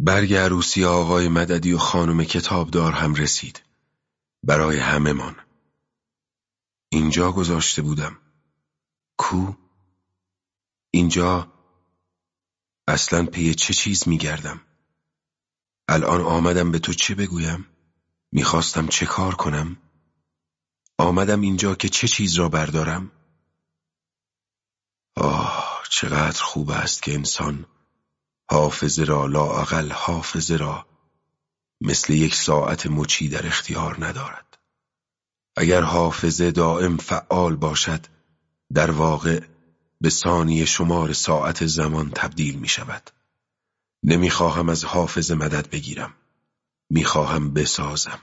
برگ عروسی آقای مددی و خانم کتابدار هم رسید. برای همهمان. اینجا گذاشته بودم. کو؟ اینجا اصلا پی چه چیز میگردم؟ الان آمدم به تو چه بگویم؟ می‌خواستم چه کار کنم؟ آمدم اینجا که چه چیز را بردارم؟ آه چقدر خوب است که انسان حافظه را لااقل حافظه را مثل یک ساعت مچی در اختیار ندارد. اگر حافظه دائم فعال باشد در واقع به ثانیه شمار ساعت زمان تبدیل می شود. نمی‌خواهم از حافظه مدد بگیرم. می‌خواهم بسازم.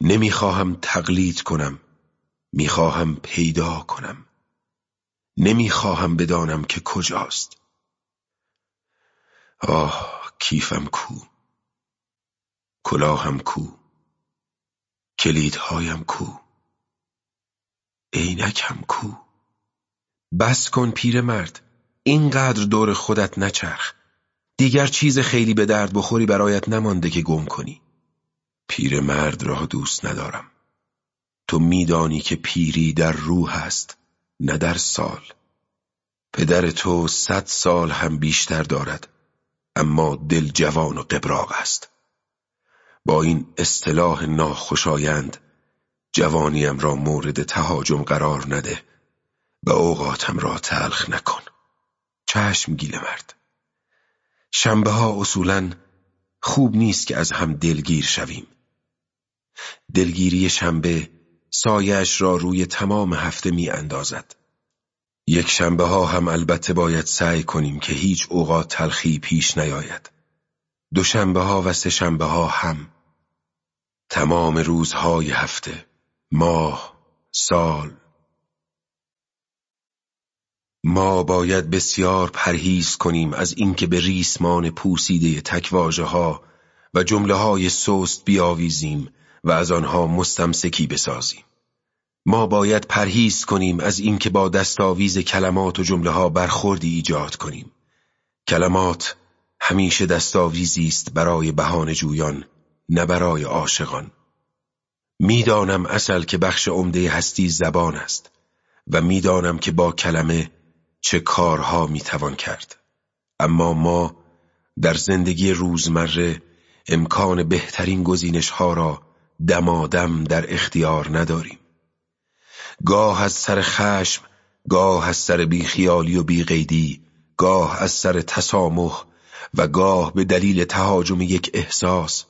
نمی‌خواهم تقلید کنم. می‌خواهم پیدا کنم. نمی‌خواهم بدانم که کجاست. آه کیفم کو. کلاهم کو. کلیدهایم کو. عینکم کو. بس کن پیرمرد اینقدر دور خودت نچرخ. دیگر چیز خیلی به درد بخوری برایت نمانده که گم کنی. پیرمرد را دوست ندارم. تو میدانی که پیری در روح است نه در سال. پدر تو صد سال هم بیشتر دارد. اما دل جوان و قبراغ است. با این اصطلاح ناخوشایند جوانیم را مورد تهاجم قرار نده. و اوقاتم را تلخ نکن. چشم گیل مرد. شنبه ها اصولا خوب نیست که از هم دلگیر شویم. دلگیری شنبه سایش را روی تمام هفته می اندازد یک شنبه ها هم البته باید سعی کنیم که هیچ اوقات تلخی پیش نیاید. دوشنبه ها و سه شنبه ها هم. تمام روزهای هفته ماه سال. ما باید بسیار پرهیز کنیم از اینکه به ریسمان پوسیده تکواژه ها و جمله های سست بیاویزیم و از آنها مستمسکی بسازیم. ما باید پرهیز کنیم از اینکه با دستاویز کلمات و جمله ها برخوردی ایجاد کنیم. کلمات همیشه دستاویزی است برای بهانه جویان نه برای عاشقان. می‌دانم اصل که بخش عمده هستی زبان است و می‌دانم که با کلمه چه کارها می‌توان کرد. اما ما در زندگی روزمره امکان بهترین گزینش ها را دمادم در اختیار نداریم. گاه از سر خشم گاه از سر بیخیالی و بیقیدی گاه از سر تسامح و گاه به دلیل تهاجم یک احساس.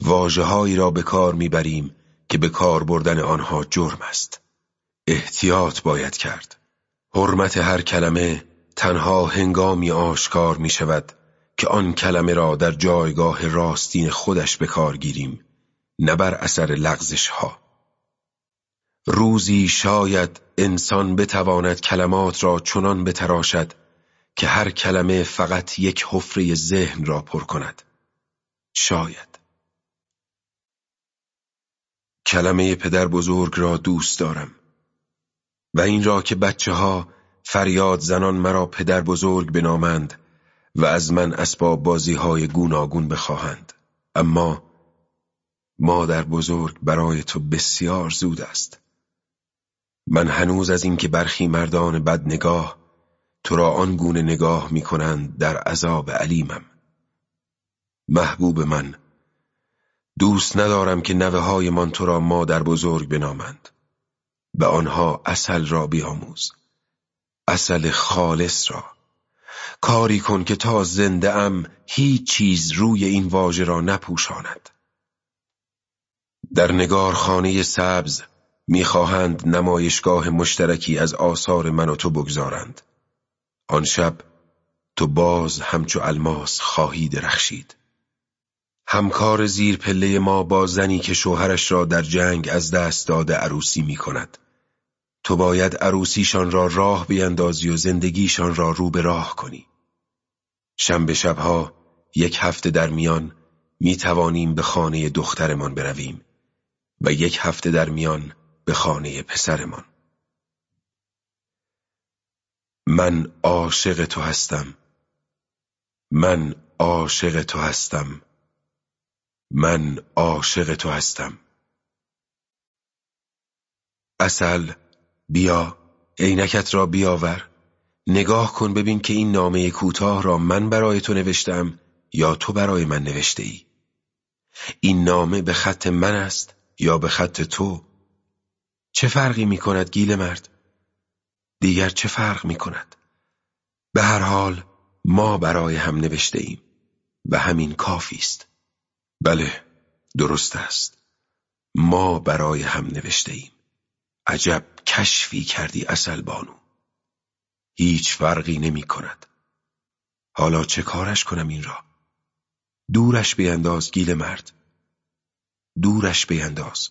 واجههایی را به کار می‌بریم که به کار بردن آنها جرم است. احتیاط باید کرد. حرمت هر کلمه تنها هنگامی آشکار می شود که آن کلمه را در جایگاه راستین خودش به کار گیریم نه بر اثر لغزش ها روزی شاید انسان بتواند کلمات را چنان بتراشد که هر کلمه فقط یک حفره ذهن را پر کند. شاید. کلمه پدر بزرگ را دوست دارم و این را که بچه ها فریاد زنان مرا پدر بزرگ بنامند و از من اسباب بازی های گوناگون بخواهند. اما مادر بزرگ برای تو بسیار زود است. من هنوز از اینکه برخی مردان بد نگاه تو را آن گونه نگاه می کنند در عذاب علیمم. محبوب من دوست ندارم که نوه های من تو را مادر بزرگ بنامند. به آنها اصل را بیاموز اصل خالص را. کاری کن که تا زنده ام هیچ چیز روی این واژه را نپوشاند. در نگارخانه سبز می‌خواهند نمایشگاه مشترکی از آثار من و تو بگذارند آن شب تو باز همچو الماس خواهی درخشید همکار زیر پله ما با زنی که شوهرش را در جنگ از دست داده عروسی می کند. تو باید عروسیشان را راه بیندازی و زندگیشان را رو به راه کنی. شنبه شبها یک هفته در میان می توانیم به خانه دخترمان برویم و یک هفته در میان به خانه پسرمان. من عاشق تو هستم. من عاشق تو هستم. من عاشق تو هستم. اصل بیا عینکت را بیاور. نگاه کن ببین که این نامه کوتاه را من برای تو نوشتم یا تو برای من نوشته ای این نامه به خط من است یا به خط تو؟ چه فرقی می کند گیل مرد؟ دیگر چه فرق می کند به هر حال ما برای هم نوشته ایم و همین کافی است. بله درست است. ما برای هم نوشته ایم. عجب کشفی کردی اصل بانو. هیچ فرقی نمی کند حالا چه کارش کنم این را؟ دورش بینداز گیل مرد. دورش بینداز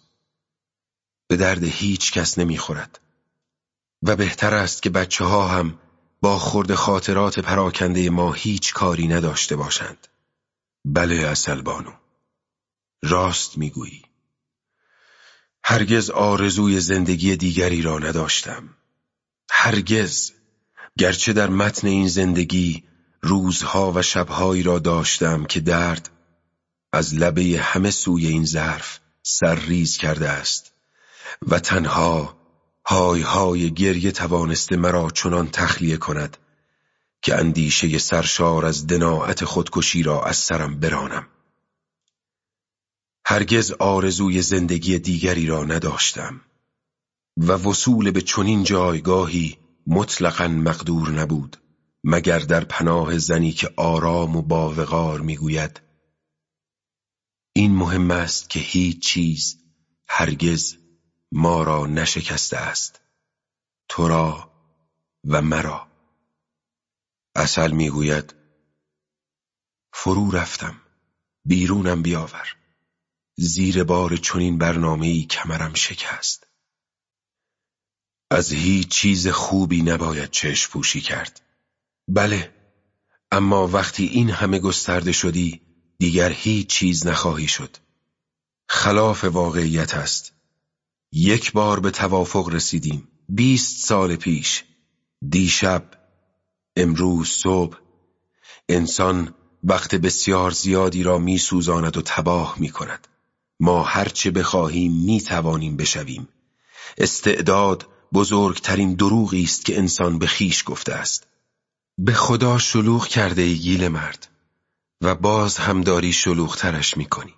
به درد هیچ کس نمی‌خورد. و بهتر است که بچه ها هم با خورد خاطرات پراکنده ما هیچ کاری نداشته باشند. بله اصل بانو. راست می‌گویی. هرگز آرزوی زندگی دیگری را نداشتم. هرگز. گرچه در متن این زندگی روزها و شبهایی را داشتم که درد از لبه همه سوی این ظرف سرریز کرده است. و تنها های های گریه توانسته مرا چنان تخلیه کند که اندیشه سرشار از دناعت خودکشی را از سرم برانم. هرگز آرزوی زندگی دیگری را نداشتم و وصول به چنین جایگاهی مطلقا مقدور نبود مگر در پناه زنی که آرام و باوقار می‌گوید. این مهم است که هیچ چیز هرگز ما را نشکسته است. تو را و مرا. اصل می‌گوید فرو رفتم. بیرونم بیاور. زیر بار چنین برنامه‌ای کمرم شکست. از هیچ چیز خوبی نباید چشم پوشی کرد. بله اما وقتی این همه گسترده شدی دیگر هیچ چیز نخواهی شد. خلاف واقعیت است. یک بار به توافق رسیدیم. بیست سال پیش. دیشب امروز صبح انسان وقت بسیار زیادی را می سوزاند و تباه می کند ما هرچه بخواهیم می توانیم بشویم. استعداد بزرگترین دروغی است که انسان به خیش گفته است. به خدا شلوغ کرده ای گیل مرد و باز هم داری شلوغترش می کنی.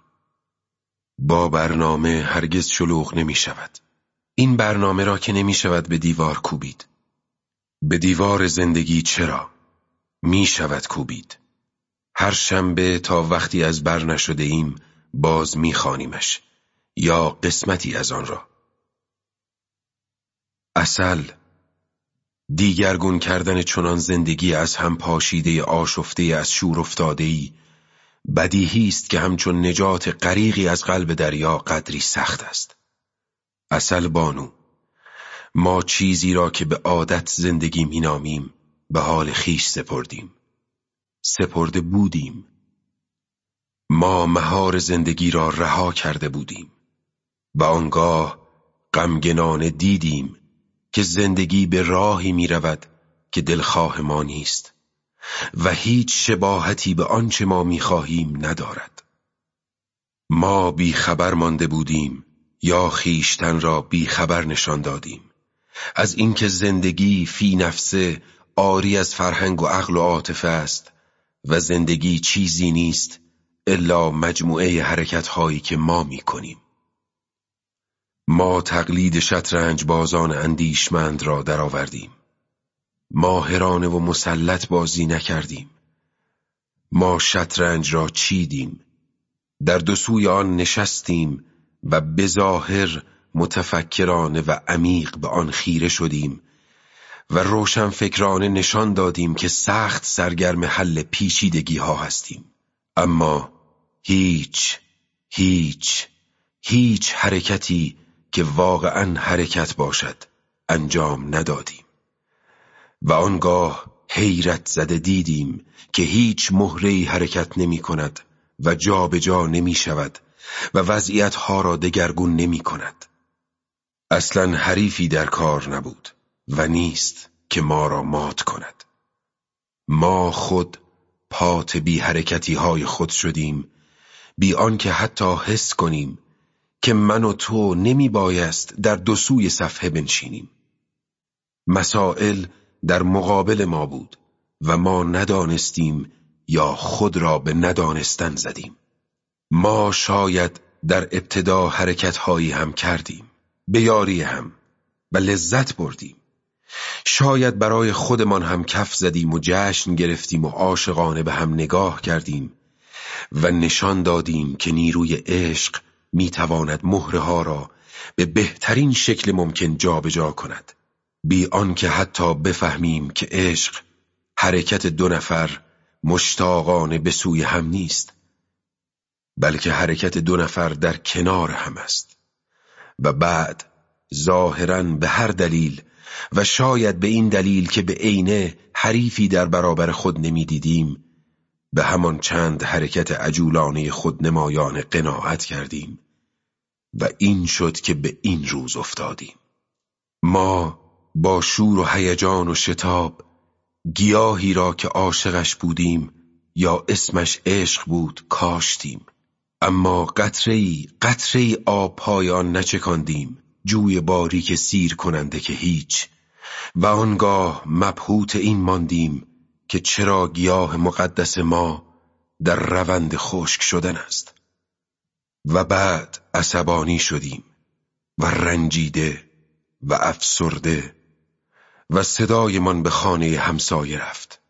با برنامه هرگز شلوغ نمی شود. این برنامه را که نمی شود به دیوار کوبید. به دیوار زندگی چرا؟ می شود کوبید. هر شنبه تا وقتی از بر نشده ایم باز می خانیمش. یا قسمتی از آن را. اصل دیگرگون کردن چنان زندگی از هم پاشیده آشفته از شور افتاده ای بدیهی است که همچون نجات غریقی از قلب دریا قدری سخت است. اصل بانو ما چیزی را که به عادت زندگی مینامیم به حال خیش سپردیم. سپرده بودیم. ما مهار زندگی را رها کرده بودیم. و آنگاه غمگنانه دیدیم که زندگی به راهی می رود که دلخواه ما نیست. و هیچ شباهتی به آنچه ما می خواهیم ندارد. ما بی خبر مانده بودیم یا خیشتن را بی خبر نشان دادیم. از اینکه زندگی فی نفسه آری از فرهنگ و عقل و عاطفه است و زندگی چیزی نیست الا مجموعه حرکت هایی که ما می کنیم ما تقلید شطرنج بازان اندیشمند را درآوردیم. ماهرانه و مسلط بازی نکردیم. ما شطرنج را چیدیم. در دو سوی آن نشستیم و بظاهر متفکرانه و عمیق به آن خیره شدیم و روشن فکرانه نشان دادیم که سخت سرگرم حل پیچیدگی ها هستیم. اما هیچ هیچ هیچ حرکتی که واقعا حرکت باشد انجام ندادیم و آنگاه حیرت زده دیدیم که هیچ مهرهی حرکت نمی کند و جابجا جا نمی شود و وضعیت ها را دگرگون نمی کند. اصلا حریفی در کار نبود و نیست که ما را مات کند. ما خود پات بی حرکتی های خود شدیم بی آنکه حتی حس کنیم که من و تو نمی بایست در دو سوی صفحه بنشینیم. مسائل در مقابل ما بود و ما ندانستیم یا خود را به ندانستن زدیم. ما شاید در ابتدا حرکت هایی هم کردیم به یاری هم و لذت بردیم. شاید برای خودمان هم کف زدیم و جشن گرفتیم و عاشقانه به هم نگاه کردیم و نشان دادیم که نیروی عشق می‌تواند مهره ها را به بهترین شکل ممکن جابجا جا کند. بی آنکه حتی بفهمیم که عشق حرکت دو نفر مشتاقانه به سوی هم نیست بلکه حرکت دو نفر در کنار هم است. و بعد ظاهرا به هر دلیل و شاید به این دلیل که به عینه حریفی در برابر خود نمی‌دیدیم به همان چند حرکت عجولانه خود نمایان قناعت کردیم و این شد که به این روز افتادیم. ما با شور و هیجان و شتاب گیاهی را که عاشقش بودیم یا اسمش عشق بود کاشتیم. اما قطره ای قطره ای آب آن نچکاندیم جوی باریک سیر کننده که هیچ. و آنگاه مبهوت این ماندیم که چرا گیاه مقدس ما در روند خشک شدن است. و بعد عصبانی شدیم و رنجیده و افسرده و صدایمان به خانه همسایه رفت.